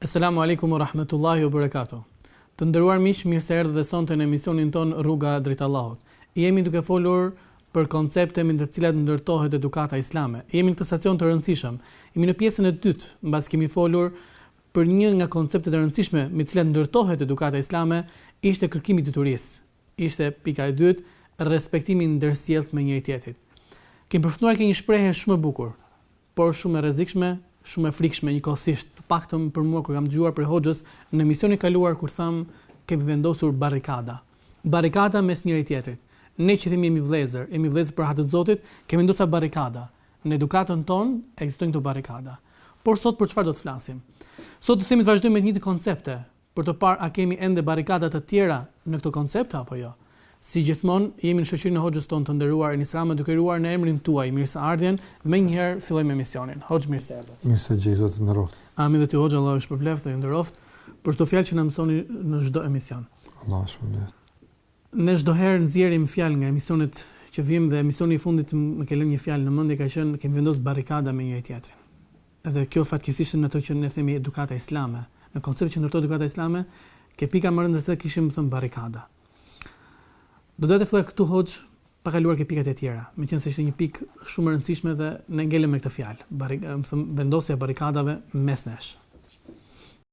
Eselamu Alejkum o Rahmetullahi o Berekatu Të nderuar miq, mirë se erdhët dhe sonte në emisionin tonë Rruga drejt Allahut. Jemi duke folur për koncepte me të cilat ndërtohet edukata islame. Jemi në këtë stacion të rëndësishëm. Jemi në pjesën e dytë, mbas kemi folur për një nga konceptet e rëndësishme me të cilat ndërtohet edukata islame, ishte kërkimi i diturisë. Ishte pika e dytë, respektimi i ndërsjelltë me njëri tjetrin. Kemi përfunduar ke një shprehje shumë e bukur. por është shumë e rrezikshme, shumë e frikshme njëkohësisht, të paktën për mua kur kam dëgjuar prej Hoxhës në emisionin e kaluar kur thamë kemi vendosur barrikada. Barrikada mes njëri tjetrit. Ne që themi jemi vëllezër, jemi vëllezër për hatër të Zotit, kemi vendosur barrikada. Në edukatën tonë ekzistojnë këto barrikada. Por sot për çfarë do të flasim? Sot të themi të vazhdojmë me të njëjtat koncepte, për të parë a kemi ende barrikada të tjera në këto koncepte apo jo. Si gjithmonë, jemi në shoqërinë e Hoxhës tonë të nderuar Enis Rama duke i uruar në emrin tuaj mirëseardhjen, menjëherë fillojmë emisionin. Hoxhë mirë se erdhët. Mirë se gjej, Zoti të nderoftë. Amin dhe ty Hoxhë, Allahu ju shpërbleftë dhe ju nderoftë për çdo fjalë që na mësoni në çdo emision. Allahu ju shpërbleftë. Ne çdo herë nxjerrim fjalë nga emisionet që vim dhe emisioni i fundit më ka lënë një fjalë në mendje ka qenë kemi vendosur barrikada me njëri tjetrin. Dhe kjo fatkeqësisht është në ato që ne themi edukata islame. Në konceptin që ndërtohet edukata islame, ke pika më e rëndësishme kishim thënë barrikada. Do doja të filloj këtu hoxhë pa kaluar ke pikat e tjera, meqenëse ishte një pikë shumë e rëndësishme dhe ne ngelëm me këtë fjalë, barrik, me thënë vendosja e barrikadave mes nesh.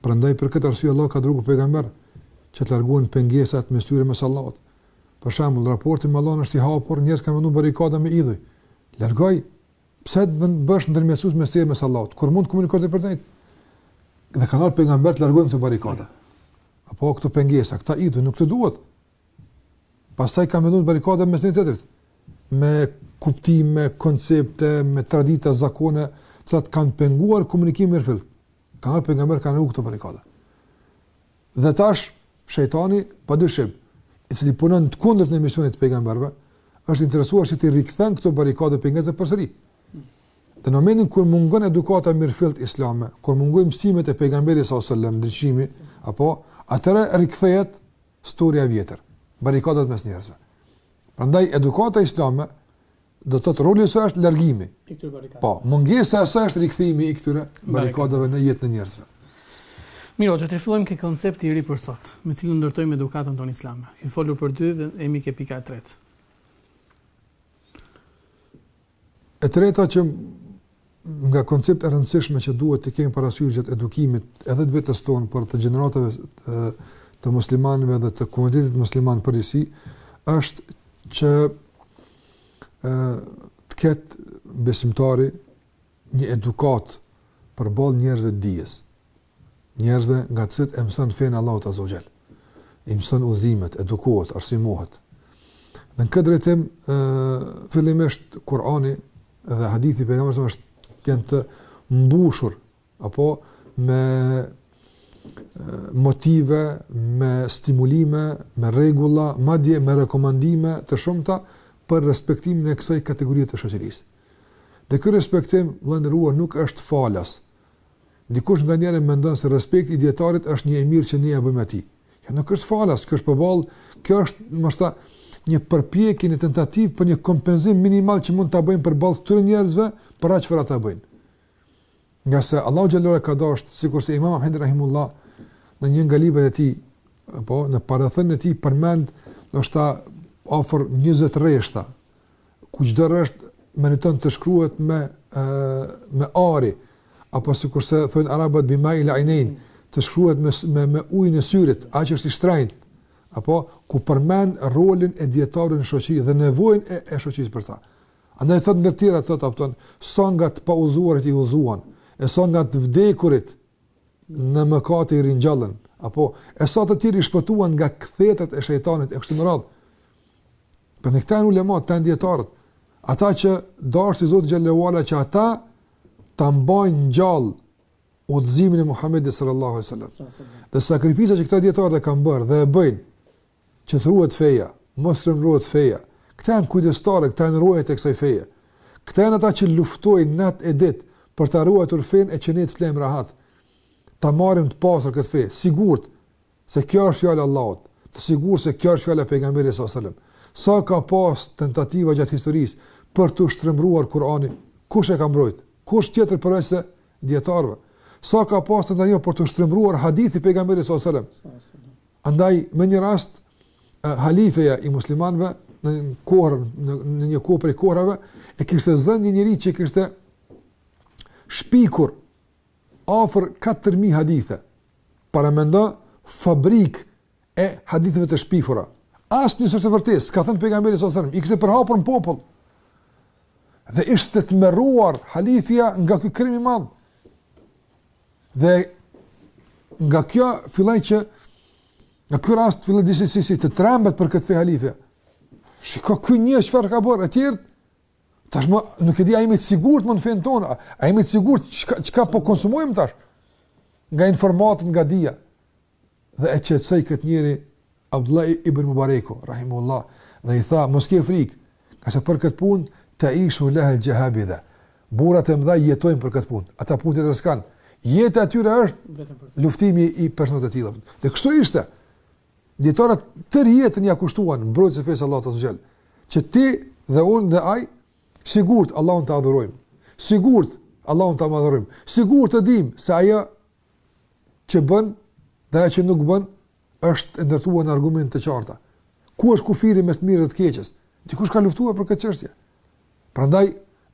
Prandaj për këtë arsye Allahu ka dërguar pejgamber që të largohen pengesat mes tyre mes Allahut. Për shembull, raporti me Allahun është i hapur, njerëz kanë vendosur barrikada me idhuj. Largoji. Pse të vend bësh ndërmjetësues mes tyre mes Allahut? Kur mund të komunikosh drejtpërdrejt? Dhe kanë ardhur pejgamber të largojnë këto barrikada. Apo këto pengesa, këta idhuj nuk të duhet. Pastaj kanë vendosur barrikada mes njëri tjetrit me kuptime, koncepte, me tradita, zakone, që atë kanë penguar komunikimin e mirëfilltë. Kanë ardhur pejgamber kanë larguar këto barrikada. Dhe tash, shejtani, pa dyshim, i cili punon të kundërtën e misionit të pejgamberëve, është interesuar që t'i rikthen këto barrikada pengesa përsëri. Dhe në momentin kur mungon edukata e mirëfilltë islame, kur mungojnë mësimet e pejgamberit sallallahu alajhi wasallam ndriçimi, apo atëherë rikthehet historia e vjetër, barrikadat mes njerëzve. Prandaj edukata islame do të thotë roli i saj është largimi i këtyre barrikadave. Po, mungesa e saj është rikthimi i këtyre barrikadave në jetën e njerëzve. Mirë, që të fillojmë me konceptin e ri për sot, me të cilën ndërtojmë edukatën tonë islame. Kemi folur për dy dhe jemi ke pika e tretë. E treta që nga konceptet e rëndësishme që duhet të kemi parasysh gjatë edukimit edhe të vetes tonë por të gjeneratave të, të muslimanëve dhe të komunitetit musliman përgjithësi është që ë të ketë besimtari një edukat përballë njerëzve të dijes. njerëzve nga të cilët e mëson fenë e Allahut azza wa jall. I mëson udhëzimet, edukohet, arsimohet. Dhe në këtë drejtim, ë fillimisht Kur'ani dhe hadithi i pejgamberit është janë të mbushur apo me motive, me stimulime, me rregulla, madje me rekomandime të shumta për respektimin e kësaj kategorie të shoqërisë. Dhe ky respektim, vëlla i nderuar, nuk është falas, Dikush nganjëherë mendon se respekti i dietarit është një e mirë që ne ia bëjmë atij. Kjo nuk është falas, kjo është përballë, kjo është ndoshta një përpjekje, një tentativë për një kompenzim minimal që mund ta bëjmë përballë këtyre njerëzve për atë çfarë ata bëjnë. Ngase Allahu xhallahu e ka dashur sikurse Imam Ahmed rahimullah në një nga librat e tij, apo në parathënien e tij përmend ndoshta afër 20 rreshta ku çdo rresht meriton të shkruhet me ë me ari apo sikurse thonë arabët bi mail ajnejn të shkruhet me me, me ujin e syrit aq është i shtrenjtë apo ku përmend rolin e dietarit në shoqëri dhe nevojën e, e shoqërisë për ta andaj thot ndër tjera thot apton sa nga të paudhëzuarit i udhëzuan e sa nga të vdekurit në mëkat i ringjallën apo e sa të tjerë i shpëtuan nga kthetrat e shejtanit e kështu me radhë Pra këta janë ulematë, janë dijetarët, ata që deshi Zoti xhelle ve ala që ata të mbajnë gjallë udhëzimin e Muhammedit sallallahu alaihi sallam. Dhe sakrifica që këta dijetarë e kanë bërë dhe e bëjnë që të ruhet feja, me ta ruhet feja, këta janë kujdestarë, këta janë rojet e kësaj feje. Këta janë ata që luftojnë nat e dit për të ruajtur fenë që ne të flemë rahat, ta marrim të pastër këtë fe, të sigurt, se kjo është fjala e Allahut, të sigurt se kjo është fjala e pejgamberit sallallahu alajhi wasallam. Sa ka pas tentativa gjatë historisë për të shtrembruar Kur'anin? Kush e ka mbrojt? Kush tjetër përveç se dietarëve? Sa ka pas tentativa për të shtrembruar hadithin e pejgamberit sallallahu alajhi wasallam? Andaj me një rast halifeja i muslimanëve në kohën në, në një kohë prej kohërave e kishte zënë një njeri që kishte shpikur afër katër mijë hadithe. Paramendo fabrikë e haditheve të shpifura. Asnjë s'është e vërtetë, s'ka thënë pejgamberi sallallahu alajhi wasallam, i kishte përhapur në popull. Dhe ishte tmerruar halifja nga ky krim i madh. Dhe nga kjo filloi që nga ky rast filloi disi si si të trembet për këtë fe halifja. Shiko ky një çfarë ka bërë, etj. Tashmë nuk e di a jemi të sigurt më në fenë tonë, a, a jemi të sigurt çka çka po konsumojmë tash? Nga informata, nga dija. Dhe e qetësoi këtë njeri Abdullah ibn Mubareku, rahimehullah, dhe i tha, mos ke frikë, ngase për këtë punë teishu leha el-xhehabidhe, burrat e mëdha jetojnë për këtë punë, ata punë tjetër s'kanë, jeta e tyre është luftimi i personave të tillë. Dhe kështu ishte, Dijetarët tërë jetën ia kushtuan mbrojtjes së fesë së Allahut azze ue xhel, që ti dhe unë dhe ai sigurt Allahun ta adhurojmë. Sigurt Allahun ta madhërojmë. Sigurt të dimë se ajo që bën dhe ajo që nuk bën është e ndërtuar në argumente të qarta. Ku është kufiri mes të mirës dhe të keqes? Dikush ka luftuar për këtë çështje. Prandaj,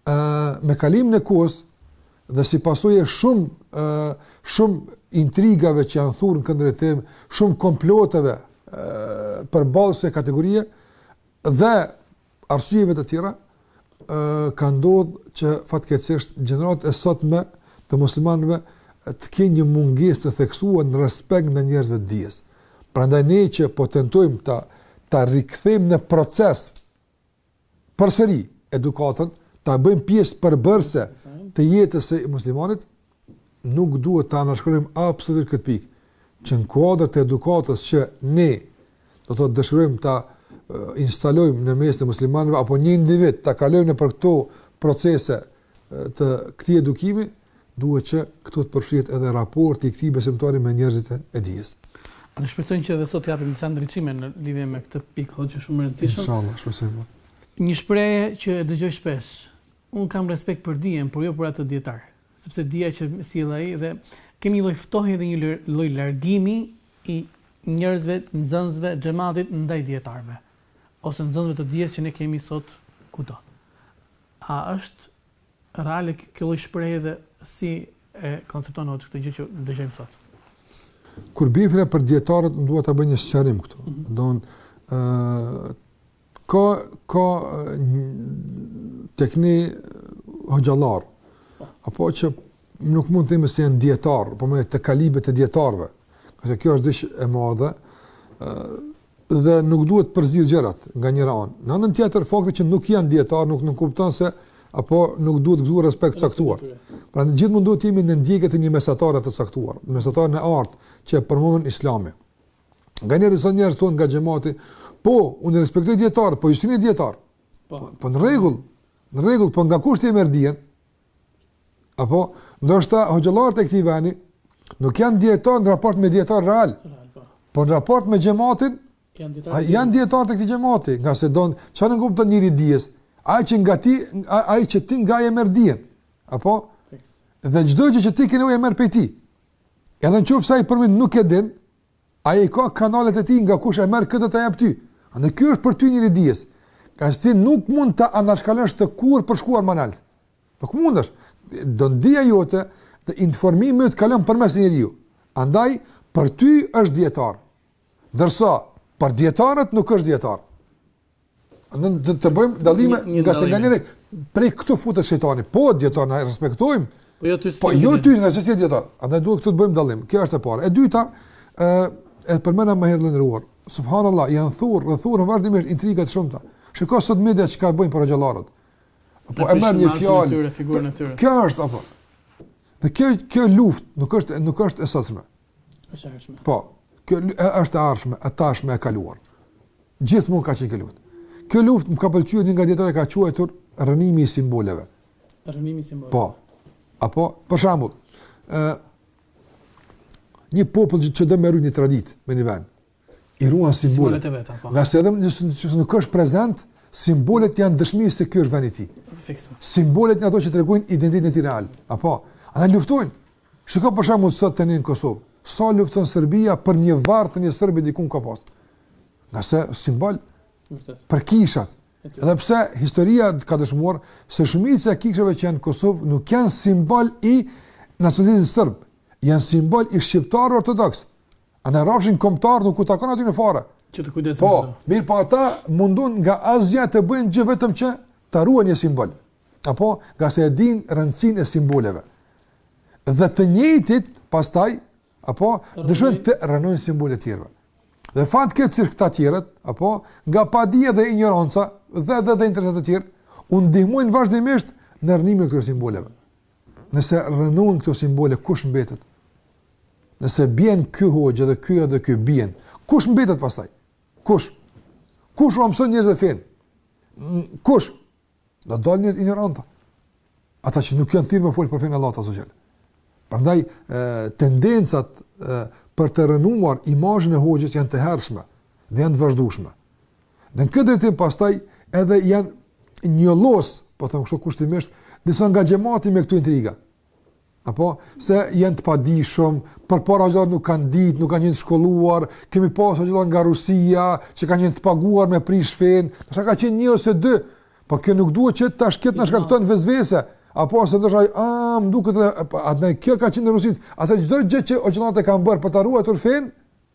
ë me kalimin e kohës dhe si pasojë e shumë ë shumë intrigave që janë thurur në këtë drejtim, shumë komploteve ë përballë kësaj kategorie dhe arsyeve të tjera, ë ka ndodhur që fatkeqësisht gjeneratat e sotme të muslimanëve të kenë një mungesë të theksuar në respekt ndaj njerëzve të dijes. Prandaj ne që po tentojmë ta, ta rikthejmë në proces përsëri edukatën, ta bëjmë pjesë përbërëse të jetës së muslimanit, nuk duhet ta anashkalojmë absolutisht këtë pikë, që në kuadër të edukatës që ne do të dëshirojmë ta instalojmë në mes të muslimanëve apo një individ ta kalojmë nëpër këto procese të këtij edukimi, duhet që këtu të përfshihet edhe raporti i këtij besimtari me njerëzit e dijes. Ne shpresojmë që edhe sot të japim disa ndriçime në lidhje me këtë pikë hoxhë shumë e rëndësishme. Inshallah, shpresojmë. Një shprehje që e dëgjoj shpesh, unë kam respekt për dijen, por jo për atë dijetar, sepse dija që sjell ai dhe kemi një lloj ftohje dhe një lloj largimi i njerëzve, nxënësve, xhamatit ndaj dijetarëve ose nxënësve të dijes që ne kemi sot kudo. A është reale ky ky lloj shprehje dhe si e koncepton hoxhë këtë gjë që dëgjojmë sot? Kur bie fjala për dijetarët, unë dua ta bëj një sqarim këtu. Mm -hmm. Don ë ka ka tek ne hoxhallar po. apo që nuk mund të themi se janë dijetarë, po themi të kalibrit të dijetarëve. Ngase kjo është diçka e madhe, ë dhe nuk duhet të përzier gjërat nga njëra anë. Në anën tjetër, fakti që nuk janë dijetarë nuk nënkupton se ata nuk duhet të gëzojnë respekt të caktuar. Pra ne gjithmonë duhet të jemi në ndjekje të një mesatare të caktuar, në mesataren e artë që e përmend Islami. Nganjëherë janë njerëz, thonë nga xhamati, po unë respektoj dijetarë, po ju s'jeni dijetarë. Po, po në rregull, në rregull, po nga kush ti e merr dijen? Apo, ndoshta hoxhallarët e këtij vendi nuk janë dietar në raport me dietar real. Po, por në raport me xhamatin janë dietar. Ata janë dietarë të këtij xhamati, ngase do çfarë nënkupton njeri i dijes. Ai që nga ti, ai që ti nga e merr dijen. Apo dhe çdo gjë që ti ke nevojë e merr prej tij. Edhe nëse ai për momentin nuk e din, Ai i ka kanalet e tij nga kush e merr këtë ta jap ty. Andaj ky është për ty njeri i dijes. Ngase nuk mund ta anashkalosh atë kurrë për të shkuar më lart. Nuk mundesh. Do dija jote dhe informimi yt të kalojë përmes atij njeriu. Andaj për ty është dietar. Ndërsa për dietarët nuk është dietar. Ne do të bëjmë dallime një, një ngase nganjëherë prej këtu futet shejtani. Po dijetarët ne i respektojmë. Po jo ty. Po jo ty ngase s'je ti dietar. Andaj duhet këtu të bëjmë dallim. Kjo është e para. E dyta, ë e përmenda më herët i nderuar. Subhanallahu, janë thurr, e thuren vazhdimisht intriga të shumta. Shikoji sot media çka bëjnë për hoxhallarët. Po e merr një fjalë. Kjo është apo. Dhe kjo kjo luftë nuk është nuk është e sotshme. Është e hershme. Po, kjo është e ardhme, e tashme, e kaluar. Gjithmonë ka qenë kjo luftë. Kjo luftë më ka pëlqyer një nga dijetarët e ka quajtur rrënimi i simboleve. Rrënimi i simboleve. Po, apo, për shembull, ë një popull që do me rujt një traditë në një vend, I ruan simbolet. Simbolet e veta, po. Ngase edhe nëse nëse nuk është prezent, simbolet janë dëshmi se ky është vend i tij. Fiks. Simbolet janë ato që tregojnë identitetin e tij real. Apo, ata luftojnë. Shiko për shembull sot tani në Kosovë, sa lufton Serbia për një varr të një serbi diku në Kosovë. Ngase simbol për kishat. Edhe pse historia ka dëshmuar se shumica e kishave që janë në Kosovë nuk janë simbol i nacionalizmit serb, janë simbol i shqiptarëve ortodoksë. As në rrafshin kombëtar nuk u takon atyre fare. Që të kujdesen. Po, mirëpo ata mundohen nga asgjëja të bëjnë gjë vetëm që ta ruajnë një simbol. Apo, ngase e dinë rëndësinë e simboleve. Dhe të njëjtit, pastaj, apo, dëshirojnë të rrënojnë simbolet e tjerëve. Dhe fatkeqësisht këta tjerët, apo, nga padia dhe injoranca, dhe dhe dhe interesa të tjera, u ndihmojnë vazhdimisht në rrënimin e këtyre simboleve. Nëse rrënohen këto simbole, kush mbetet? Nëse bien ky hoxhë dhe ky edhe ky bien, kush mbetet pastaj? Kush? Kush ua mëson njerëzve fenë? Kush? Do të dalin injoranta. Ata që nuk janë thirrë me fol për fenë e Allahut azze ue xhel. Prandaj tendencat e, për të rrënuar imazhin e hoxhës janë të hershme dhe janë të vazhdueshme. Dhe në këtë drejtim pastaj edhe janë në lojë, po themi kështu kushtimisht, disa nga xhemati me këto intriga. Apo, se janë të padijshëm, përpara hoxhët nuk kanë ditë, nuk kanë qenë të shkolluar, kemi pas hoxhë nga Rusia, që kanë qenë të paguar me prish fenë, ndoshta ka qenë një ose dy, po kjo nuk duhet që të ashtë këtë na shkaktojë vesvese, apo se ndoshta a më duket atë kjo ka qenë në Rusi, a çdo gjë që hoxhallarët e kanë bërë për ta ruajtur fenë,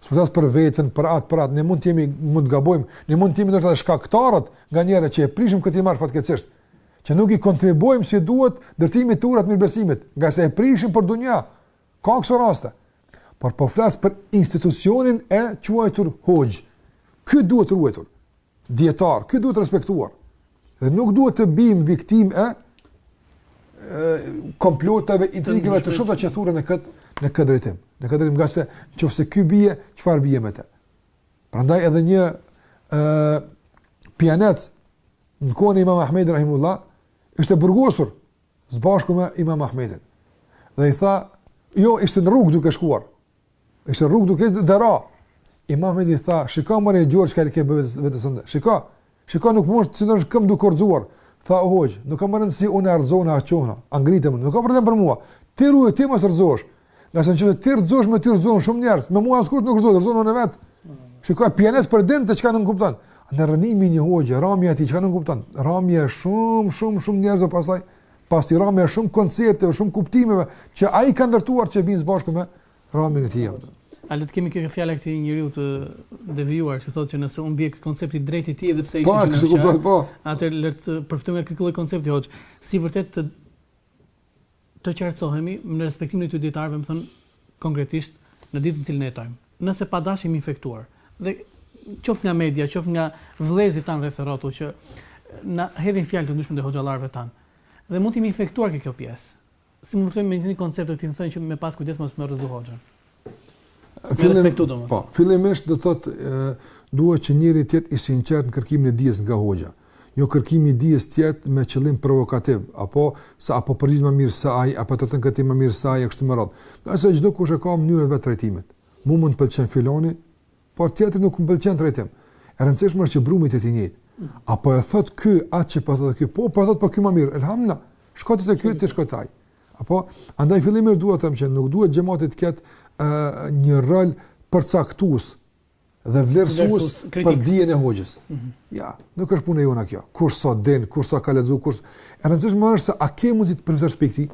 S'po flas për veten, për atë, për atë, ne mund të jemi, mund të gabojmë, ne mund të jemi ndoshta shkaktarët nga njerëzit që e prishim këtë marr fatkeqësisht, që nuk i kontribuojmë si duhet ndërtimit të urave të mirëbesimit, ngase e prishim për dynja. Ka këso raste. Por po flas për institucionin e quajtur hoxhë. Ky duhet ruajtur. Dijetar, ky duhet respektuar. Dhe nuk duhet të biem viktimë e komploteve, intrigave të shumta që thuren në këtë në këtë drejtim. Në këtë drejtim ngase nëse ky bie, çfarë bie me të? Prandaj edhe një ë uh, pianec në kohën e Imam Ahmed rahimehullah ishte burgosur së bashku me Imam Ahmedin. Dhe i tha, jo, ishte në rrugë duke shkuar. Ishte në rrugë duke ecë dhe ra. Imam Ahmedi i tha, "Shiko more i gjorë çka i ke bërë vetes sate. Shiko. Shiko nuk mund të qëndrosh në këmbë duke u rrëzuar." Tha, "O hoxhë, nuk ka me rëndësi unë a rrëzohna a çohna, a ngritem, nuk ka problem për mua. Ti ruju ti mos rrëzohesh. Ngase nëse ti rrëzohesh me ty rrëzohen shumë njerëz, me mua askush nuk rrëzohet, rrëzohem unë vetë." Shiko pianeci po e din çka nënkupton rrënimi i një hoxhe, ramja e tij çka nënkupton. Ramja e shumë, shumë, shumë njerëzve pastaj Pas tij ramja e shumë koncepteve, shumë kuptimeve që ai i ka ndërtuar që bien së bashku me ramjen e tij. Ani le të kemi këtë fjalë të këtij njeriu të devijuar që thotë që nëse unë bie këtë koncept i drejtë i tij edhe pse ai po, është kështu kuptoj po. Atë le të përfitojmë nga këtë lloj koncepti hoxhë. Si vërtet të të qartësohemi në respektimin e të dijetarëve, me thënë konkretisht në ditën në cilën ne jetojmë. Nëse pa dashje jemi infektuar edhe qoftë nga media, qoftë nga vëllezërit tanë rreth rrotull që na hedhin fjalë të ndryshme ndaj hoxhallarëve tanë. Dhe mund të jemi infektuar ke kjo pjesë. Si mund të themi me një koncept të tillë thonë që me pas kujdes mos me rrëzu hoxhën. Fillim, po, fillimisht do të thotë duhet që njeriu të jetë i sinqertë në kërkimin e dijes nga hoxha. Ë Jo kërkimi i dijes të jetë me qëllim provokativ, a po e, a po përgjigjet më mirë se ai, a po trajton këtë ti më mirë se ai e kështu me radhë. Ngase çdokush e ka mënyrën e vet të trajtimit. Mu mund të më pëlqen filani, por tjetrit nuk më pëlqen trajtimi. E rëndësishme është që brumi të jetë i njëjtë. A po e thotë ky atë që po thotë ky, po e thotë po ky më mirë. Elhamdulilah. Shko ti te ky, ti shko te ai. Prandaj fillimisht dua të them që nuk duhet xhamati të ketë ë një rol përcaktues dhe vlerësues për dijen e Hoxhës. Mm -hmm. Ja, nuk është puna jonë kjo. Kush sa din, kush sa ka lexuar, kurse e rëndësishme është se a ke mundësi të përfitosh prej tij?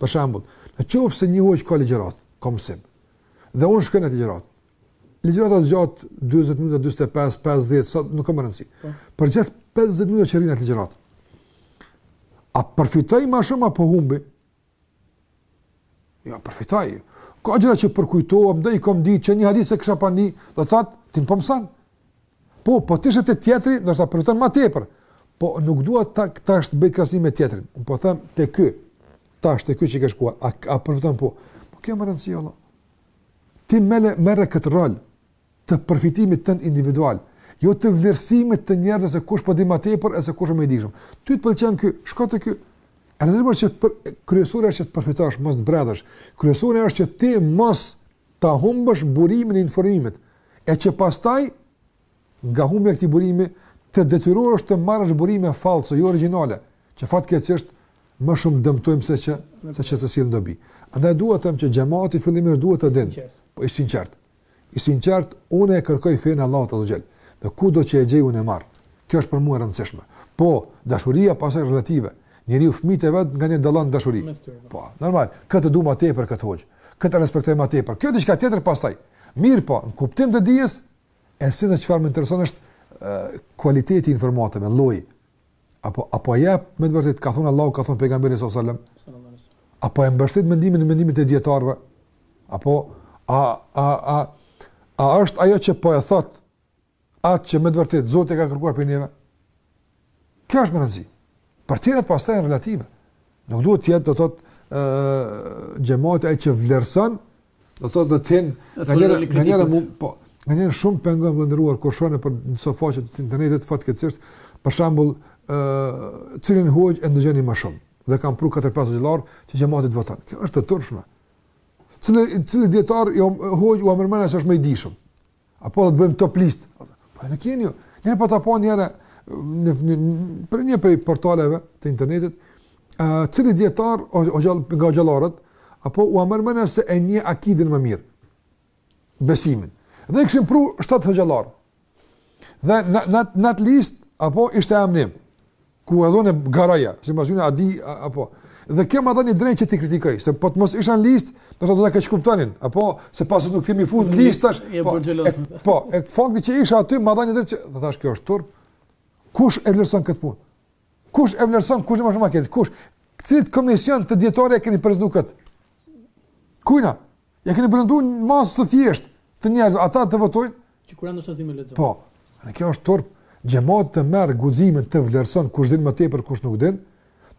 Për shembull, në qoftë se një Hoxhë ka ligjërat, ka mësim. Dhe unë shkoj në ligjërat. Ligjërata zgjat 40 minuta, 45, 50, sa nuk ka më rëndësi. Po. Përgjatë 50 minuta që rri në atë ligjërat. A përfitoj më shumë apo humbi? Ja, jo, përfitoj. Ka gjëra që përkujtohem, do i kom ditë që një hadith s'e kisha pas ndi, do thot, ti më po mëson. Po, po të ishe te tjetri, do të përfitoje ma tepër. Po nuk dua ta tash të bëj krahasim me tjetrin. Un po them te ky. Tash te ky që ke shkuar, a, a përfiton po? Po kjo është me rëndësi Allah. Ti me e marrë këtë rol. të përfitimit tënd individual, jo të vlerësimit të njerëzve se kush po di më tepër e se kush është më i dijshëm. Ty të pëlqen ky, shko te ky. E rëndësishme është që kryesore është që të përfitosh, mos të bredhësh. Kryesore është që ti mos ta humbësh burimin e informimit. E që pastaj nga humbja e këtij burimi të detyrohesh të marrësh burime fallso, jo origjinale, që fatkeqësisht më shumë dëmtojnë se që se çfarë të sjellin dobi. Andaj dua të them që xhamati fillimisht duhet të dinë, po i sinqert. I sinqert, unë e kërkoj fenë e Allahut Azza wa Jall, dhe kudo që e gjej unë e marr. Kjo është për mua e rëndësishme. Po, dashuria pastaj është relative. Njeriu fëmijët e vet nganjëherë dallon dashuri. Po, normal, këtë e dua më tepër këtë hoxh. Këtë e respektoj më tepër. Kjo diçka tjetër pastaj. Mirpo, në kuptim të dijes, e si ajo çfarë më intereson është kualiteti i informatave, lloji. Apo, apo, a e jep me të vërtetë ka thënë Allahu ka thënë pejgamberi sallallahu alajhi wasallam. Apo e mbështet mendimin në mendimet e dijetarëve? Apo a a a a është ajo që po e thot atë që me të vërtetë Zoti e ka kërkuar prej neve? Kjo është me rëndësi. Për tjerat pastaj janë relative. Nuk duhet të jetë do të thotë ë xhamati ai që vlerëson Do të thotë do të thotë nganjëherë nganjëherë mu po nganjëherë shumë pengon i nderuar kur shoh nëpër disa faqe të internetit fatkeqësisht për shembull ë cilin hoxh e ndëgjoni më shumë dhe kanë pru 4-5 hoxhallarë që xhamati të voton. Kjo është e turpshme. Cili cili dijetar jo hoxh jua merr mendja se është më i dijshëm. Apo do të bëjmë top list. Po e keni ju. E kam pa po njëherë nëpër një prej portaleve të internetit, ë uh, cili dijetar o, hoxhë nga hoxhallarët apo jua merr mendja se e njeh akiden më mirë. Besimin. Dhe i kishin pru 7 hoxhallarë. Dhe në atë list apo ishte emni im. Ku edhe në gara, sidomos unë e di, apo. Dhe kjo ma dha një drejtë që ti kritikoj, se po të mos isha në listë, do të do të keq kuptonin, apo, se pasë nuk t'kemi fut në listë, tash, po, e, po, e fakti që isha aty, ma dha një drejtë që, dhe thash, kjo është turp, kush e vlerëson këtë punë? Kush e vlerëson, kush e njeh më shumë akiden? Kush? Cilit komision të dijetarëve e keni prezantu këtë? Kujna? Ja keni brendu një masë të thjeshtë të njerëzve, ata të votojnë? Që Kuranin shazime lexon. Po, dhe kjo është turp. Xhemati të merr guzimin të vlerëson kush din më tepër, kush nuk din,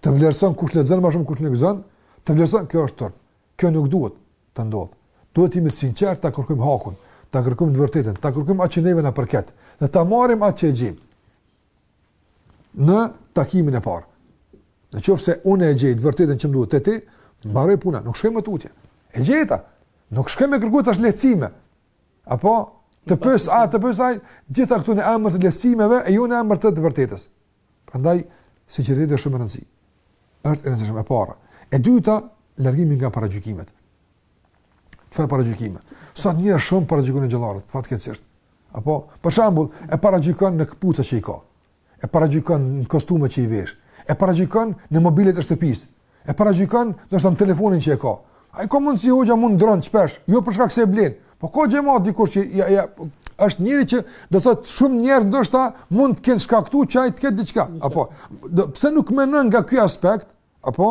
të vlerëson kush lexon më shumë, kush nuk lexon, të vlerëson, kjo është turp. Kjo nuk duhet të ndodhë. Duhet të jemi të sinqertë, ta kërkojmë hakun, ta kërkojmë të vërtetën, ta kërkojmë atë që neve na përket dhe ta marrim atë që e gjejmë. në takimin e parë. Në qoftë se unë e gjej të vërtetën që më duhet te ti, mbaroi puna, nuk shkoj më tutje. E gjeta, nuk shkoj me kërku tash lehtësime. Apo, të pyes atë, të pyes atë, gjitha këto në emër të lehtësimeve e jo në emër të të vërtetës. Prandaj, sigurisht është shumë rëndësi. Është e rëndësishme e para. E dyta, largimi nga paragjykimet. Çfarë paragjykime? Sot njeriu shumë paragjykon hoxhallarët, fatkeqësisht. Apo, për shembull, e paragjykon në këpucët që i ka. E paragjykon në kostumet që i vesh. E paragjykon në mobilet e shtëpisë. E paragjykon do të thotë telefonin që e ka. Ai ka mundsi hoxha mund ndërron shpesh, jo për shkak se e blen. Po ka xhemat dikush që ja ja është njeri që do të thotë shumë njerëz ndoshta mund të kenë shkaktuar që ai të ketë diçka. Apo, do, pse nuk mendon nga ky aspekt? Apo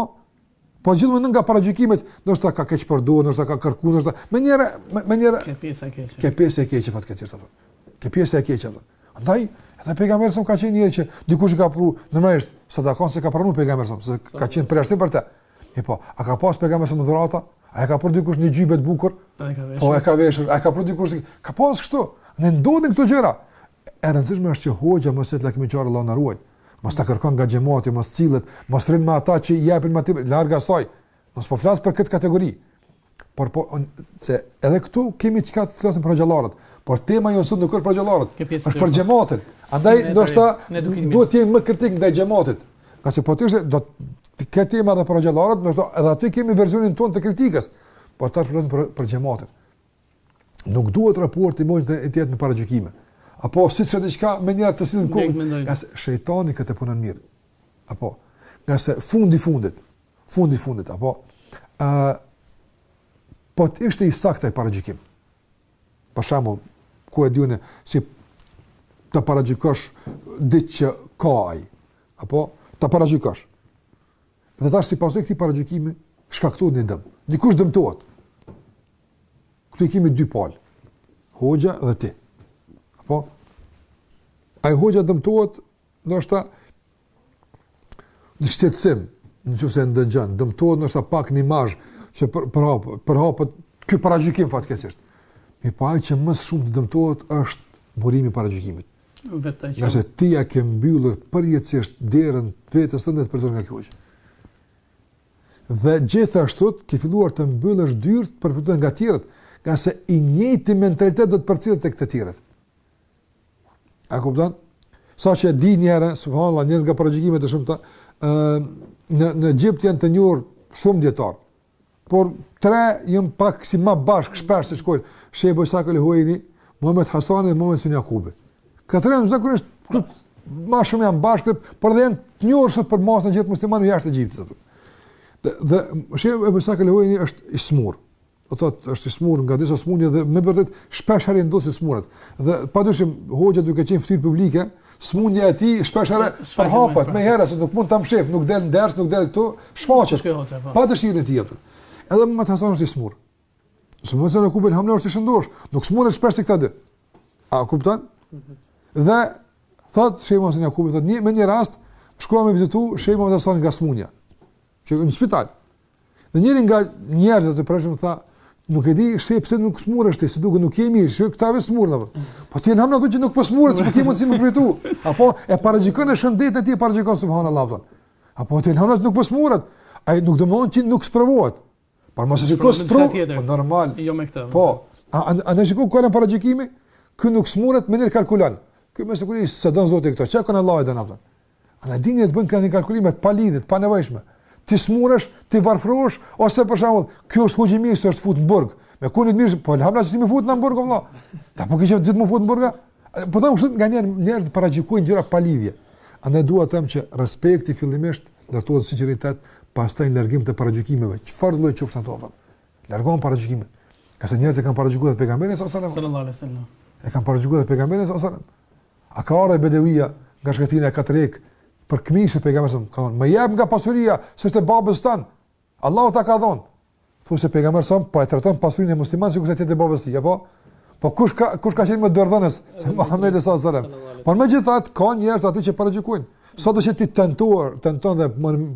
po gjithmonë mendon nga paragjykimet, ndoshta ka keqpërdorur, ndoshta ka kërkuar, ndoshta menjëherë menjëherë ke pjesa e keqe. Ke pjesa e keqe fatkeqësisht apo. Ke pjesa e keqe apo. Andaj edhe pejgamberi sa ka qenë njeri që dikush i ka pru, normalisht sadakën s'e ka pranuar pejgamberi sa, se ka qenë përjashtim për të. E po, a ka pas pejgamberi sa më dhurata? A i ka pru dikush një xhybe të bukur? Po e ka veshur, a i ka pru dikush? Ka pas kështu. Ne ndodhin këto gjëra. e rëndësishme është që hoxha mos jetë lakmiqar Allahu na ruajt. Mos ta kërkon nga xhemati, mos sillet, mos rrin me ata që i japin më tepër larg asaj. Unë s'po flas për këtë kategori. Por po on, se edhe këtu kemi çka të flasim për hoxhallarët, por tema jonë sot nuk është për hoxhallarët, është për xhematin. Andaj ndoshta duhet të jemi më kritik ndaj xhematit. Ngase po të ishte do të thotë tema edhe për hoxhallarët, do të edhe aty kemi versionin tonë të kritikës. Por tash flasim për për xhematin. Nuk duhet raporti me të të jetë në paragjykime. Apo, si të sheh diçka, menjëherë të sillet në kokë. Ngase shejtani këtë e punën mirë. Apo, ngase fundi fundit, fundi fundit, apo, a, po të ishte i saktë ai paragjykim. Për shembull, ku e di unë, si të paragjykosh diçka që ka ai. Apo, të paragjykosh. Dhe tash si pasojë e këtij paragjykimi, shkaktohet një dëm. Dikush dëmtohet. Këtu i kemi dy palë, hoxha dhe ti. Apo? Ai hoxha dëmtohet, ndoshta, në shqetësim, në qoftë se dëgjon, dëmtohet ndoshta pak në imazh, që përhapet, përhapet, ky paragjykim fatkeqësisht. Mirëpo ai që më së shumti dëmtohet është burimi i paragjykimit. Vetë ai që... Ngase ti ia ke mbyllur përjetësisht derën vetes tënde për të nga ky hoxha. dhe gjithashtu ke filluar të mbyllësh dyert për të përfituar nga të tjerët, ngase i njëjti mentalitet do të përcillet tek të tjerët. A kupton? Saqë e di një herë, subhanallahu, një nga paragjykimet e shumta, ë në Egjipt janë të njohur shumë dijetarë. Por tre janë pak si më bashkë shpesh shkojnë. Shejh Ebu Is'hak el-Huvejni, Muhamed Hasani dhe Muhamed Husejn Jakubi. Këta tre janë zakonisht, këta ma shumë janë bashkë, por edhe janë të njohur sot për masën e gjithë muslimanëve jashtë Egjiptit. Dhe, dhe shejh Ebu Is'hak el-Huvejni është i smurë. Do të thotë është i smurë nga disa smundje dhe me të vërtetë shpeshherë i ndodh se smuret. Dhe pa dyshim, hoxhët duke qenë fëtyrë publike, smundja e tij shpeshherë përhapet menjëherë, se nuk mund të mshifet, nuk del në ders, nuk del të shfaqet. Po. Pa dëshirën e tij pra. Edhe Muhamed Hasani është i smurë. Se Muhamed Husejn Jakubi hamle është i shëndoshë, nuk smuret shpesh si këta dy. A kupton? Dhe, thotë, shejh Muhamed Husejn Jakubi, thotë, një, me një rast, shkuam me vizitu, shejh Muhamed Husejn Jakubin nga smundja, qe në spital. Dhe njëri nga njerëzët e pranishëm, tha, nuk e di se pse nuk smuresh ti, si duket nuk je mirë, se këta vetë smuren apo. Po ti hamë ato që nuk po smuresh, se po ti mund të më pritu. Apo e paragjikon edhe shëndetin e tij e paragjikon subhanallahu. Apo ti hamë ato nuk po smuret. Ai nuk domethënë që nuk sprovohet. Por mund të sprovohet, po normal. Jo me këtë. Po. A a e shikon ku an paragjykimi? Ky nuk smuret menjëherë kalkulon. Ky me siguri s'e don zoti këto. Çka ka në Allahu don atë. Ana dinit bën, kanë kalkulime të palidhë, të panevojshme. Ti smuresh, ti varfrohesh ose për shembull, ky është hoxhë i mirë se është fut në burg. Me kon i mirë, po elhamna që ti më fut në burg vëlla. Tash po kish gjithë me u fut në burg. Po do të thotë nganjëherë njerëzit paragjykojnë gjëra pa lidhje. Andaj dua të them që respekti fillimisht ndërtohet me sinqeritet, pastaj largim të paragjykimeve. Çfarë lloji qofshin ato? Po? Largon paragjykimet. Ngase njerëzit kanë paragjykuar pejgamberin sallallahu alajhi wasallam. E kanë paragjykuar pejgamberin sallallahu alajhi wasallam. A ka ardhur bedeviu nga shkretina e ka tërheq për këmishë pejgamberin? Ka thënë, "Më jep nga pasuria, s'është e babës tand. Allahu ta ka dhënë." Thua se pejgamberi s.a.s. po e trajton pasurinë e muslimanëve sikurse të jetë e babës tij, apo po kush ka kush ka qenë më dorëdhënës se Muhamedi sa selam. Por megjithatë ka njerëz aty që paragjykojnë. Sado që ti tenton, tenton dhe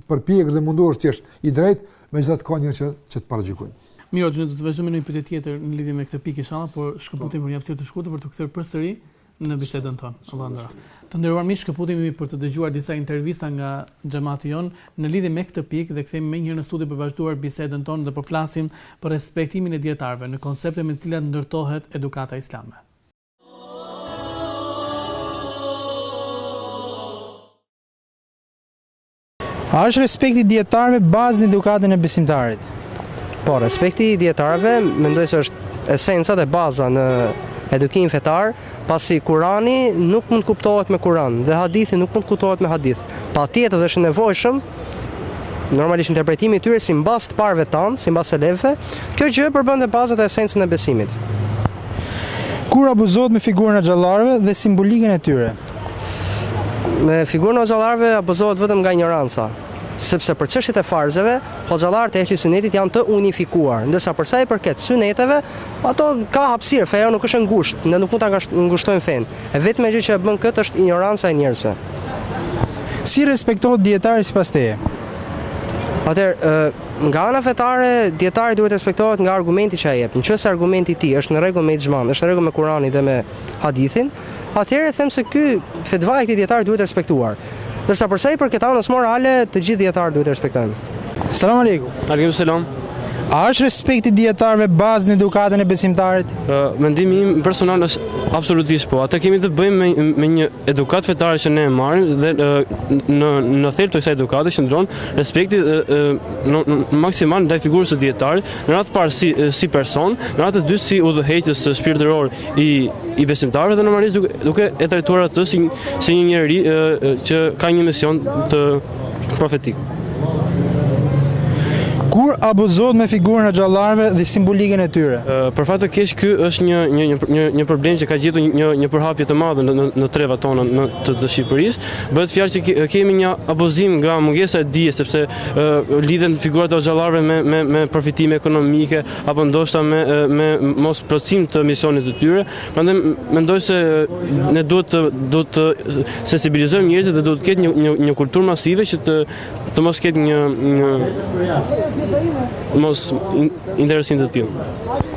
përpiqesh dhe mundohesh të jesh i drejtë, megjithatë ka njerëz që që të paragjykojnë. Mirë, do të vazhdojmë me një pyetje tjetër në lidhje me këtë pikë inshallah, por shkëputemi për një hapësirë të shkurtër për t'u kthyer përsëri në bisedën tonë. Allahu ju nderoftë. Të nderuar miq, shkëputemi për të dëgjuar disa intervista nga xhamati jonë në lidhje me këtë pikë dhe kthehemi menjëherë në studio për të vazhduar bisedën tonë dhe po flasim për respektimin e dijetarëve në konceptet me të cilat ndërtohet edukata islame. A është respekti djetarve bazë në edukatën e besimtarit? Po, respekti i dijetarëve, mendoj se është esenca dhe baza në edukim fetar, pasi Kurani nuk mund kuptohet me Kuran, dhe hadithi nuk mund kuptohet me hadith. Patjetër që është i nevojshëm, normalisht interpretimi i tyre simbas të parëve tanë, simbas selefëve, kjo gjë përbën dhe bazën, esencën e besimit. Kur abuzohet me figurën e hoxhallarëve dhe simbolikën e tyre? Me figurën e hoxhallarëve abuzohet vetëm nga injoranca, sepse për çështjet e farzeve, hoxhallarët e ehli sunetit janë të unifikuar, ndërsa për sa i përket syneteve, ato ka hapësirë, feja nuk është e ngushtë, ne nuk mund ta ngushtojmë fenë. E vetmja gjë që e bën këtë është injoranca e njerëzve. Si respektohet dijetari sipas teje? Atëherë, nga ana fetare, dietari duhet të respektohet nga argumenti që ai jep. Nëse argumenti i tij është në rregull me ixhman, është në rregull me Kuranin dhe me hadithin, atëherë them se ky fetva e këtij dietari duhet respektuar. Ndërsa për sa i përket anës morale, të gjithë dietarët duhet t'i respektojmë. Selam alejkum. Alejkum selam. A është respekti i dietarëve bazë në edukatën e besimtarit? Mendimi im personal është absolutisht po. Atëherë kemi të bëjmë me, me një edukatë fetare që ne e marrim dhe në në thelb të kësaj edukate qëndron respekti maksimal ndaj figurës së dietarit, në radhë të parë si si person, në radhë të dytë si udhëheqës shpirtëror i i besimtarëve dhe normalisht duke duke e trajtuar atë si si një njeri që ka një mision profetik. Kur abuzohet me figurën e hoxhallarëve dhe simbolikën e tyre? Për fat të keq ky është një një një një problem që ka gjetur një një përhapje të madhe në në trevat tona në të, të Shqipërisë. Bëhet fjalë që kemi një abuzim nga mungesa e dijes sepse lidhen figurat e hoxhallarëve me me me përfitime ekonomike apo ndoshta me me mosplotësim të misionit të tyre. Prandaj mendoj se ne duhet të duhet të sensibilizojmë njerëzit dhe duhet të ketë një një, një kulturë masive që të të mos ketë një një mosinteresim të tillë.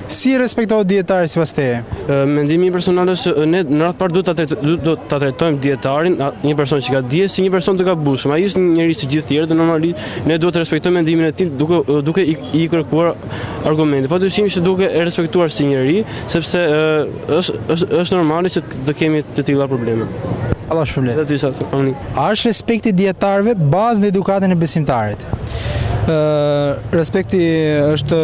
Si respektohet dietari sipas teje? Mendimi im personal është se ne në radhë të parë duhet ta do ta trajtojmë dietarin, një person që ka dije si një person të gabueshëm. Ai është një njeri si gjithë të tjerët dhe normalisht ne duhet të respektojmë mendimin e tij duke duke i kërkuar argumente. Pa dyshim që duke e respektuar si njeri, sepse është, është, është normale që të kemi të tilla probleme. Allahu të shpërbleftë. Dhe ty inshallah, amin. A është respekti i dietarëve bazë në edukatën e besimtarit? respekti është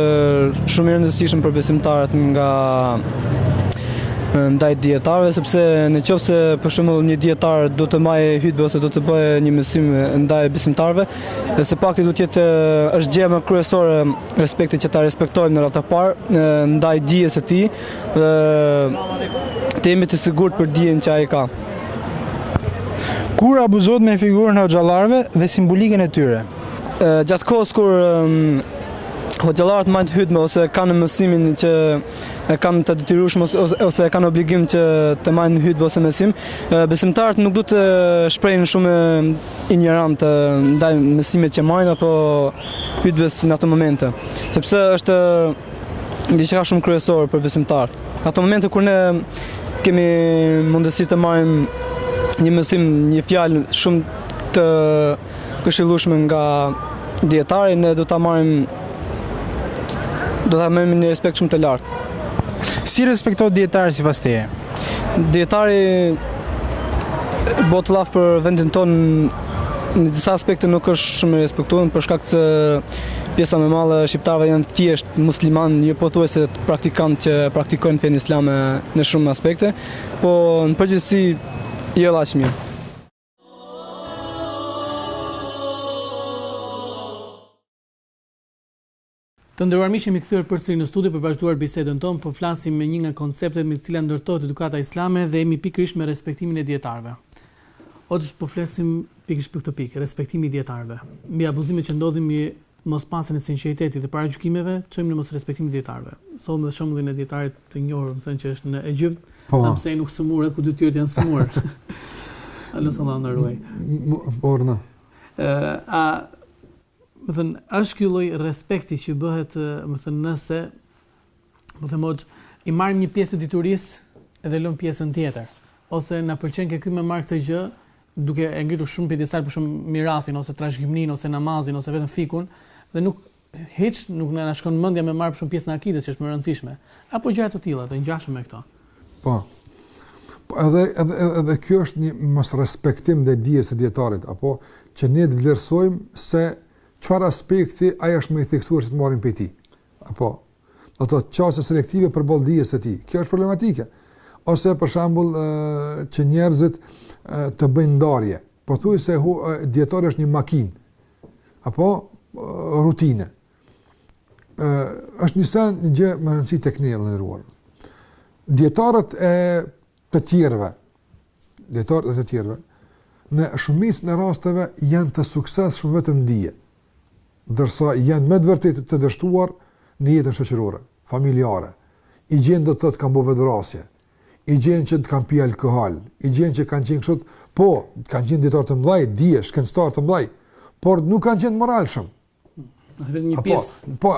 shumë i rëndësishëm për besimtarët nga ndaj dietarëve sepse në qoftë se për shembull një dietar do të mbajë hutbe ose do të bëjë një mësim ndaj besimtarëve, Dhe së pakti duhet të jetë është gjëja më kryesore respekti që ta respektojmë në radhë të parë ndaj dijes së tij dhe të jemi të sigurt për dijen që ai ka. Kur abuzohet me figurën e hoxhallarëve dhe simbolikën e tyre? Gjatë kohës kur hoxhallarët mbajnë hytbe ose kanë mësimin që e kanë të detyrueshëm ose e kanë obligim që të mbajnë hytbe ose mësim, besimtarët nuk duhet të shprehen shumë injorant ndaj mësimit që marrin apo hytbes në ato momente, sepse është diçka shumë kryesore për besimtarët. Në ato momente kur ne kemi mundësi të marrim një mësim, një fjalë shumë të këshillueshme nga dijetari, ne do ta marrim do ta marrim me një respekt shumë të lartë. Si respektohet dijetari sipas teje? Dijetari po të flas për vendin tonë në disa aspekte nuk është shumë i respektuar për shkak se pjesa më e madhe e shqiptarëve janë thjesht muslimanë, jo pothuajse praktikantë që praktikojnë fenë islame në shumë aspekte, po në përgjithësi jo dhe aq mirë. Të nderuar miq jemi kthyer përsëri në studio për të vazhduar bisedën tonë po flasim me një nga konceptet me të cilat ndërtohet edukata islame dhe jemi pikërisht me respektimin e dijetarëve. Hoxhë po flasim pikërisht për këtë pikë, respektimi i dijetarëve. Mbi abuzimet që ndodhin mbi mos pasjen e sinqeritetit dhe paragjykimeve, çojnë në mosrespektimin e dijetarëve. Solëm dhe shembullin e dijetarit të njohur, me thënë që është në Egjipt, po. tha pse nuk sëmuret kur të tjerët janë sëmurë. Allahu subhanehu ue teala. Por na. Ë a Do të thënë, është ky lloj respekti që bëhet, do të thënë, nëse, do të thënë, moj, i marrim një pjesë të diturisë dhe lëmë pjesën tjetër, ose na pëlqen ke ky me marrë këtë gjë, duke e ngritur shumë në piedestal për shembull mirathin ose trashëgiminë ose namazin ose vetëm fikun dhe nuk hiç nuk na shkon mendja me marrë për shembull pjesën e akides që është më e rëndësishme apo gjëra të tilla të ngjashme me këto. Po. Po edhe edhe edhe kjo është një mosrespektim ndaj dijes së dijetarit, apo që ne të vlerësojmë se çfarë aspekti ai është më i theksuar që të marrim prej tij. Apo do të thotë qasje selektive përballë dijes së tij. Kjo është problematike. Ose për shembull që njerëzit të bëjnë ndarje. Pothuajse dijetari është një makinë. Apo rutinë. ë është një sen një gjë me rëndësi tek ne në ruan. Dijetarët e të tjerëve, dijetarët e të tjerëve në shumicën e rasteve janë të suksesshëm vetëm dije. Ndërsa janë me të vërtetë të dështuar në jetën shoqërore, familjare. I gjen do të thotë kanë bë vetëvrasje. I gjen që të kanë pi alkool, i gjen që kanë qenë kështu, po, kanë qenë dijetarë të mëdhaj, dije, shkencëtarë të mëdhaj, por nuk kanë qenë moralshëm. Vetëm një pjesë. Po,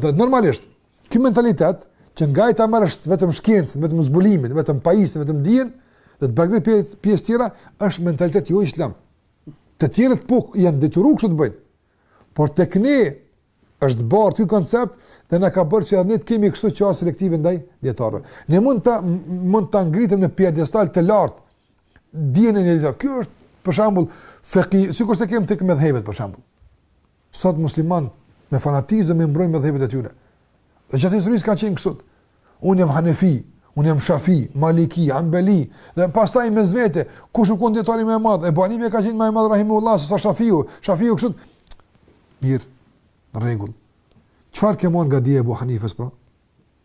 dhe normalisht, ky mentalitet, që nga ai ta marrësh vetëm shkencën, vetëm zbulimin, vetëm pajisën, vetëm dijen, dhe të bërgdhe pjesë, pjesë tjera, është mentalitet jo islam. Të tjerët po janë detyru kështu të bëjnë. Por tek ne është bart ky koncept dhe na ka bërë që edhe ne të kemi kështu qasje selektive ndaj dijetarëve. Ne mund ta, mund ta ngritim në piedestal të lartë dijen e një dijetari. Ky është për shembull fekih, sikurse kemi tek medhhebet për shembull. Sot muslimanët me fanatizëm i mbrojnë medhhebet e tyre. Dhe gjatë historisë ka qenë kështu. Unë jam Hanefi, unë jam Shafi, Maliki, Hanbeli, dhe pastaj mes vete, kush u kon dijetari më i madh? Ebu Hanife ka qenë më i madh Rahimullah se Shafiu. Shafiu kështu. Mirë. Në rregull. Çfarë ke marrë nga dija e Ebu Hanifes pra?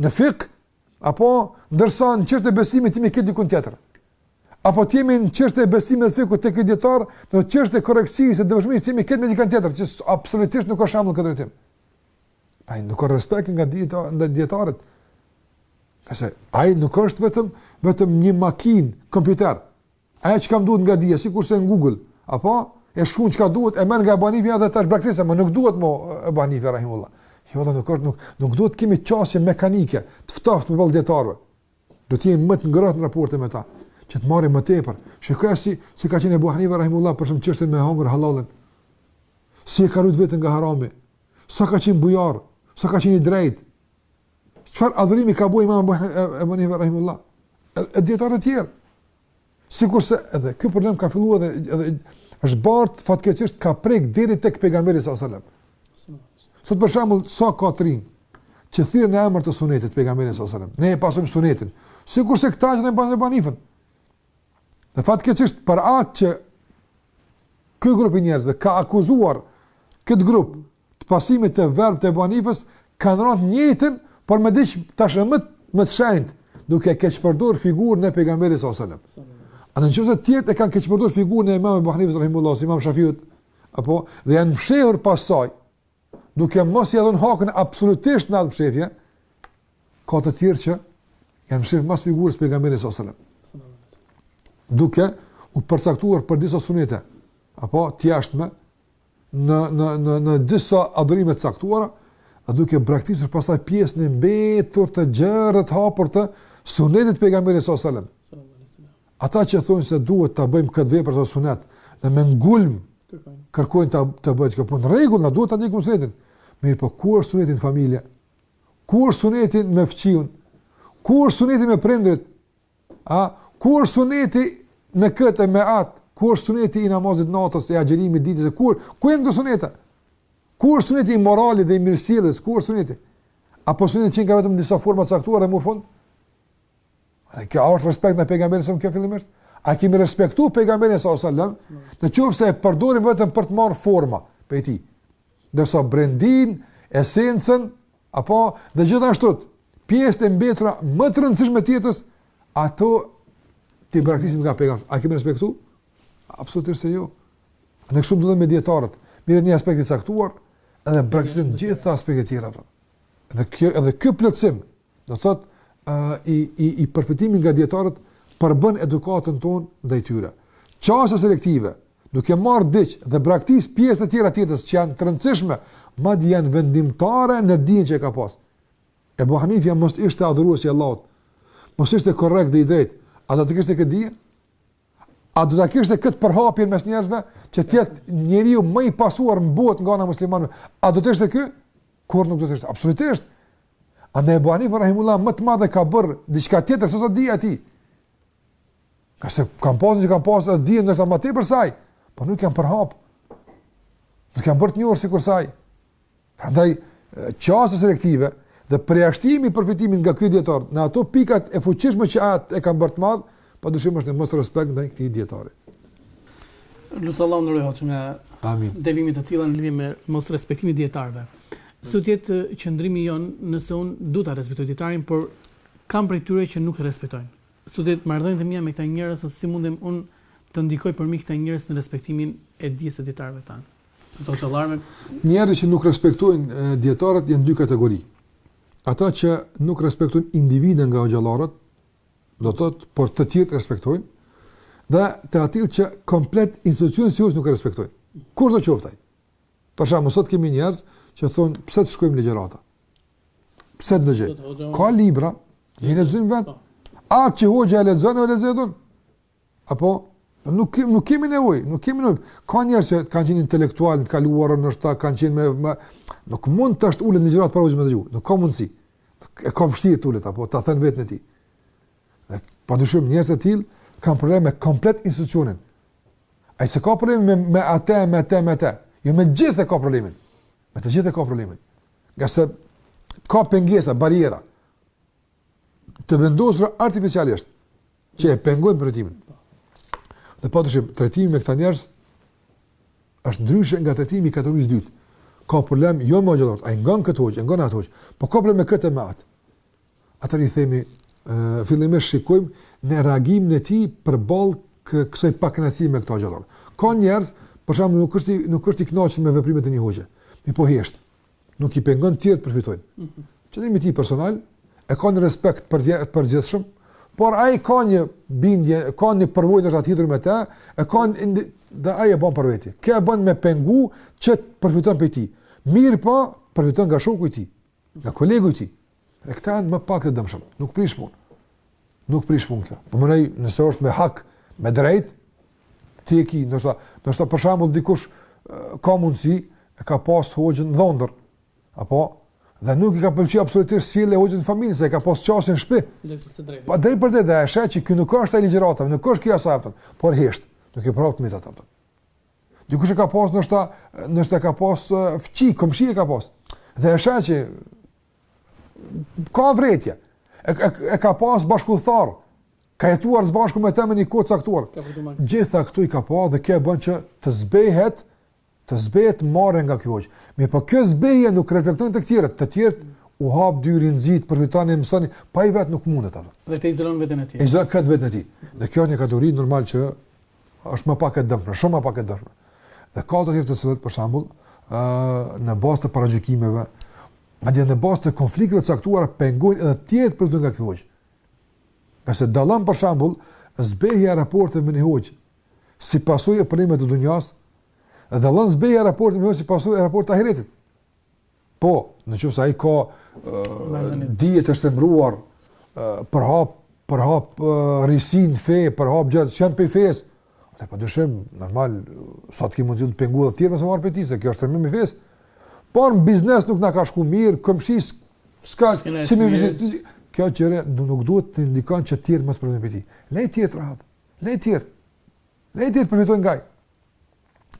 Në fikh, apo ndërsa në çështje besimit të jemi krejt dikun tjetër. Apo të jemi në çështje besimit e fikhut tek dijetarët, në çështje korrektësisë e devotshmërisë të jemi krejt me dikan tjetër, që absolutisht nuk është shembull në këtë drejtim. Pra nuk ka respekt ndaj dijeta ndaj dijetarit. Ngase ai nuk është vetëm vetëm një makinë, kompjuter. Ajo çka m'duhet nga dija, sikurse në Google, apo, e shkrun çka duhet, e merr nga Ebu Hanife edhe tash e braktis, më nuk duhet më Ebu Hanife, Rahimullah. Jo, dhe nuk, nuk, nuk duhet të kemi qasje mekanike, të ftoftë përballë dijetarëve. Duhet të jemi më të ngrohtë në raport me ta, që të marrim më tepër. Shikoj si si ka qenë Buhari rahimullahu për shembull çështjen me hongër hallallin. Si e ka rujt vetën nga harami. Sa ka qenë bujar, sa ka qenë i drejtë. Çfarë adhurimi ka bë Imam Ebu Hanife rahimullah? E dijetarë të tjerë. Sikurse edhe ky problem ka filluar edhe edhe është bart fatkeqësisht ka prek deri tek pejgamberi sallallahu alajhi wasallam. Sot për shembull sa ka të rinj që thirren në emër të sunetit të pejgamberit sallallahu alajhi wasallam. Ne e pasojmë sunetin. Sikurse këta që ne Ebu Hanifen. Në fakt që çështë për atë që ky grup i njerëzve ka akuzuar këtë grup të pasimit të verbër të Ebu Hanifes, kanë rënë në të njëjtën, por me diç tashmë më të shenjtë, duke keqpërdor figurën e pejgamberit s.a.s. A në qoftë se tjerët e kanë keqpërdor figurën e imam Ebu Hanifes rahimullah, si imam shafiut, apo, dhe janë mshehur pas saj, duke mos ia dhënë hakën absolutisht në atë mshefje, ka të tjerë që janë mshefë mas figurës pejgamberit s.a.s. Duke u përcaktuar për disa sunete, apo të jashtme, në në në në disa adhurime të caktuara, dhe duke braktisur pastaj pjesën e mbetur të gjerë të hapur të sunetit të pejgamberit sallallahu alajhi wasallam. Ata që thonë se duhet ta bëjmë këtë vepër, është sunet, dhe me ngulm kërkojnë ta bëjnë këtë punë rregull, na duhet ta ndjekim sunetin. Mirëpo ku është suneti në familje? Ku është suneti me fqiun? Ku është suneti me prindërit? A, ku është suneti në këtë e me atë, ku është suneti i namazit natës, i agjërimit ditës, e ku, ku janë këto sunete? Ku është suneti i moralit dhe i mirësjelljes, ku është suneti? Apo suneti qenka vetëm në disa forma të caktuara e mori fund? A, kjo është respekt ndaj pejgamberit salallahu alejhi ve selem kjo fillimisht? A kemi respektu pejgamberin salallahu alejhi ve selem? Në qoftë se e përdorim vetëm për të marrë forma prej tij. Ndërsa brendinë, esencen, Apo, dhe gjithashtu, pjesët e mbetura më të rëndësishme të jetës, ato t'i braktisim nga pejgamberi. A kemi respektu? Absolutisht se jo. Kështu edhe me dijetarët, merr një aspekt të caktuar, edhe braktisim të gjitha aspektet e tjera. Pra. Dhe kjo edhe ky plotësim, do thotë uh, i i i përfitimit nga dijetarët përbën edukatën tonë ndaj tyre. Qasje selektive, duke marrë diç dhe braktis pjesë të tjera të jetës që janë të rëndësishme, madje janë vendimtare në dijen që ka pas. Ebu Hanifja mos ishte adhurues i Allahut. Mos ishte korrekt dhe i drejtë. A do të kishte këtë dije? A do të kishte këtë përhapje mes njerëzve që të jetë njeriu më i pasuar në botë nga ana e muslimanëve? A do të ishte ky? Kurrë nuk do të ishte. Absolutisht. Andaj Ebu Hanifen rahimehullah më të madh e ka bërë diçka tjetër se sa dija e tij. Ka se kanë pasur që kanë pasur edhe dije ndoshta më tepër se ai, por nuk janë përhap. Nuk janë bërë të njohur sikur se ai. Prandaj qasja selektive dhe përjashtimi i përfitimit nga ky dijetar në ato pikat e fuqishme që atë e kanë bërë të madh, padyshim është mosrespekt ndaj këtij dijetari. Lus Allahun të na ruajë, hoxhë, nga, amin, devijime të tilla në lidhje me mosrespektimin e dijetarëve. Si do të jetë qëndrimi jonë nëse unë do ta respektoj dijetarin, por ka prej tyre që nuk e respektojnë. Si do të jenë marrëdhëniet e mia me këta njerëz ose si mundem unë të ndikoj përmbi këta njerëz në respektimin e dijes së dijetarëve tanë. Të hoxhallarëve. Njerëzit që nuk respektojnë dijetarët janë dy kategori. Ata që nuk respektojnë individën nga hoxhallarët, do të thotë, por të tjerë respektojnë dhe të atillë që komplet institucionin si hoxhë nuk e respektojnë. Kushdo qoftë ai. Për shembull sot kemi njerëz që thonë pse të shkojmë në ligjërata. Pse të dëgjoj? Ka libra, i lexojmë vetë. Atë që hoxha e lexon, e lexoj unë. Apo, nuk, ke, nuk kemi nevojë, nuk kemi nevojë. Ka njerëz që kanë qenë intelektualë, në të kaluarën, ndoshta kanë qenë me, me... Nuk mund tash të ulet në gjunjë te hoxha me dëgju. Nuk ka mundësi. E ka vështirë të ulet, apo, ta thyejë veten e tij. Dhe, pa dyshim, njerëz të tillë kanë probleme me komplet institucionin. Ai s'e ka probleme me, me atë, me atë, me atë. Jo me gjithë e ka problemin. Me të gjithë e ka problemin. Ngase ka pengesa, barriera, të vendosura artificialisht, që e pengojnë përfitimin. Dhe pa dyshim, trajtimi me këta njerëz, është ndryshe nga trajtimi i kategorisë së dytë. Ka problem, jo me hoxhallarët, ai ngon këtë hoxhë, ai ngon atë hoxhë, po ka problem me këtë e me atë. Atëherë i themi, fillimisht shikojmë reagimin e tij përballë kësaj pakënaqësi me këta hoxhallarë. Ka njerëz, për shembull, nuk është nuk është i kënaqur me veprimet e një hoxhe. Mirëpo hesht. Nuk i pengon të tjerët të përfitojnë. Mhm. Qëndrimi i tij personal e ka një respekt për dije, përgjithshëm, por ai ka një bindje, ka një përvojë ndoshta me të, e ka një dhe ai e bën për veti. Kjo e bën me pengu që të përfiton prej tij. Mirëpo, përfiton nga shoku i tij, nga kolegu i tij. E këta janë më pak të dëmshëm. Nuk prish punë. Nuk prish punë këta. Po mendoj nëse është me hak, me drejtësi, e ki, ndoshta, ta, për shembull dikush ka mundësi, e ka pas hoxhën dhëndër, apo, dhe nuk i ka pëlqy absolutisht sjellja e hoxhës n'familje, se e ka pas qasjen n'shpi. Pa drejtpërdrejt, dhe e sheh që ky nuk është ai i ligjëratave, nuk është kjo asaj, a kupton, por hesht, nuk i përhap të metat, a kupton. Dikush e ka pas, ndoshta, ndoshta e ka pas fqi, komshi e ka pas, dhe e sheh që ka vërejtje. E, e, e ka pas bashkudhëtar. Ka jetuar së bashku me të me një kohë të caktuar. Gjitha këto i ka pa dhe kjo bën që të zbehet, të zbehet marrja nga ky hoxhë. Mirëpo kjo zbehje nuk reflekton tek tjerët, të tjerëve u hap dyer, i nxit përfitoni e mësoni, po ai vetë nuk mundet ato. Dhe të izolon veten e tij. Izolon këtë veten e tij. Dhe kjo është një kategori normal që është më pak e dëmshme, shumë më pak e dëmshme. Dhe ka të tjerë të cilët për shembull, ë në bazë të paragjykimeve, madje në bazë të konflikteve të caktuara pengojnë edhe të tjerët për të dëgju këtë hoxhë. Nëse dallon për shembull zbehja e raportit me një hoxhë si pasojë e problemeve të dynjasë, dallon zbehja e raportit me një hoxhë si pasojë e raportit të ahiretit. Po, në qoftë se ai ka uh, dije të shtrembëruar, uh, përhap, përhap uh, risi në fe, përhap gjëra që s'janë prej fesë, atë pa dyshim, normal, sa të ki mundësi me pengu edhe tjerët, mos me marrë prej tij, se kjo është dëm i fesë, por në biznes nuk na ka shku mirë, këmëshi, s'ka, si me vizit, kjo gjë nuk duhet të ndikon që tjerët mësojnë prej tij, leji tjerët rahat, leji tjerët, Le të tjerët përfitojnë nga ai.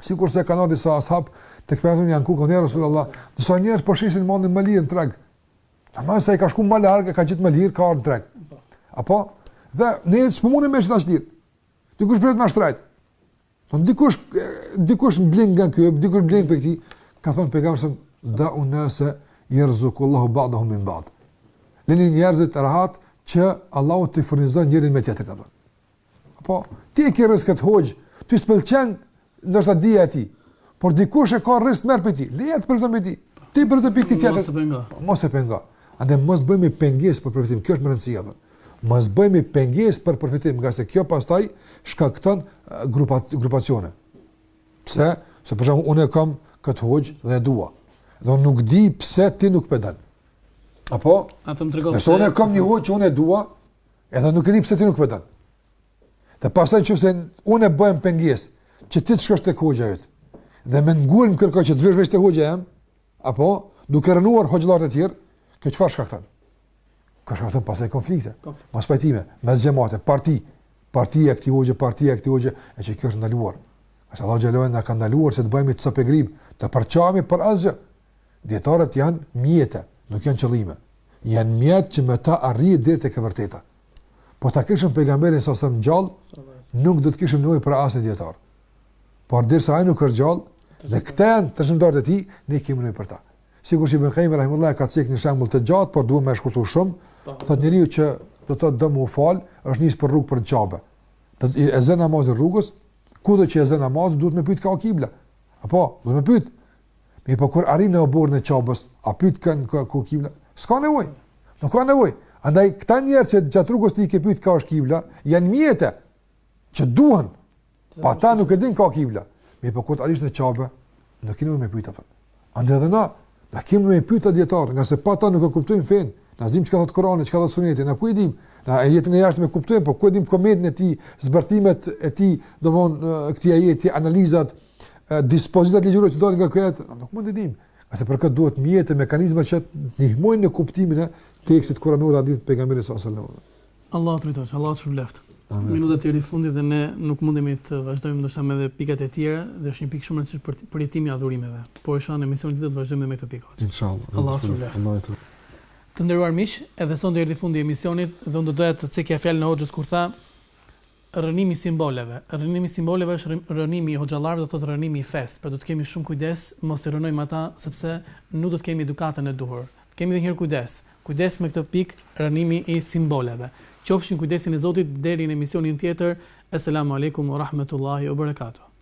Sikurse kanë ardhë disa ashab te pejgamberi janë anku, thonë ja Rasul Allah, disa njerëz po shesin po mallin më lirë në treg. Domethënë se ai ka shku më larg, ka gjetë më lirë, ka ardhë në treg. Apo? Dhe ne s'po munë me qitë aq lirë. Te dikush po merret më shtrejt. Në dikush, dikush po blen nga ky, dikush po blen prej këtij, ka thonë pejgamberi alejhi selam, da'u en-nase jerzukullahu ba'dahum min ba'd. Leni njerëzit rahat që Allahu t'i furnizon njërin me tjetrin. Apo, ti e ki rrisk këtë hoxhë, ty s'të pëlqen ndoshta dija e tij, por dikush e ka rrisk të merr prej tij, leje të përfiton prej tij, ti përfiton prej tjetrit. Mos e pengo. Po, mos e pengo. Andaj, mos bëhemi pengesë për përfitim, kjo është me rëndësi. Po. Mos bëhemi pengesë për përfitim, ngase kjo pastaj shkakton grupe, grupacione. Pse? Se për shembull, unë e kam këtë hoxhë dhe e dua. Dhe unë nuk di pse ti nuk po e don. Apo? Atë më tregov. Nëse unë kam një hoxhë që unë e dua, Edhe nuk e di pse ti nuk e don. Dhe pastaj nëse unë bëhem pengesë që ti të shkosh tek hoxha yt. Dhe me ngulm kërkoj që të vish vetëm te hoxha jem, apo duke rënuar hoxhallarët e tjerë, kjo çfarë shkakton? Kjo shkakton pastaj konflikte, mospajtime, mes xhematit, parti, parti e këtij hoxhë, parti e këtij hoxhë, e që kjo është ndaluar. Ngase Allahu xhele shanuhu na ka ndaluar se të bëhemi copë e grimë, të përçahemi për asgjë, Dijetarët janë mjete, nuk janë qëllime. Janë mjet që me ta arrihet deri tek e vërteta. Po ta kishim pejgamberin alejhi selam gjallë, nuk do të kishim nevojë për asnjë dijetar. Por derisa ai nuk është gjallë, dhe këta janë trashëgimtarët e tij, ne kemi nevojë për ta. Sikur Ibn Qayyim rahimullahu ka cekë një shembull të gjatë, por duhet me shkurtu shumë, po. thotë njeriu që do të thotë do me u fal, është nis për rrugë për Qabe. Dhe e zë namazin rrugës, kudo që e zë namaz duhet me pyet ka kibla. Apo, do me pyet, Mirëpo kur arrin në oborrin e Qabës, a pyt kën ku, ku kibla? S'ka nevojë. Nuk ka nevojë. Andaj këta njerëz që gjatë rrugës ti ke pyet ka është kibla, janë mjete që duhen. Pa ta nuk e din ka kibla. Mirëpo kur arrish në Qabe, nuk ki nevojë me pyet, apo. Andaj edhe na, na kemi me pyet dijetarë, ngase pa ta nuk e kuptojmë fenë. Na dim çka thot Kurani, çka thot Suneti, na ku i dim? Na ajetin e jashtëm e kuptojmë, po ku e dim komentin e tij, zbërthimet e tij, domethënien e këtij ajeti, analizat, dispozitat ligjore që dalin nga ky ajet, nuk mund të dimë. Ngase për këtë duhen mjete, mekanizma që ndihmojnë në kuptimin e tekstit kuranor të hadithit pejgamberit sallallahu alajhi wasallam. Allahu të ruajtë hoxhë, Allahu të shpërbleftë. Minutave u erdhi fundi dhe ne nuk mundemi të vazhdojmë ndoshta me pikat e tjera, dhe është një pikë shumë e rëndësishme për përjetimin e adhurimeve. Po inshallah në emisionin e dytë vazhdojmë me këtë pikë. Inshallah. Allahu të shpërbleftë. Allahu të Të nderuar miq, edhe sonte erdhi fundi i emisionit dhe unë do doja të cekja fjalën e Hoxhës kur tha Rrënimi i simboleve. Rrënimi i simboleve është rrënimi i hoxhallarëve do të thotë rrënimi i fesë, pra do të kemi shumë kujdes mos t'i rrënojmë ata sepse nuk do të kemi edukatën e duhur. Të kemi edhe një herë kujdes. Kujdes me këtë pikë rrënimi i simboleve. Qofshi në kujdesin e Zotit deri në emisionin tjetër. Eselamu Alejkum ue Rahmetullahi ue Berekatuh.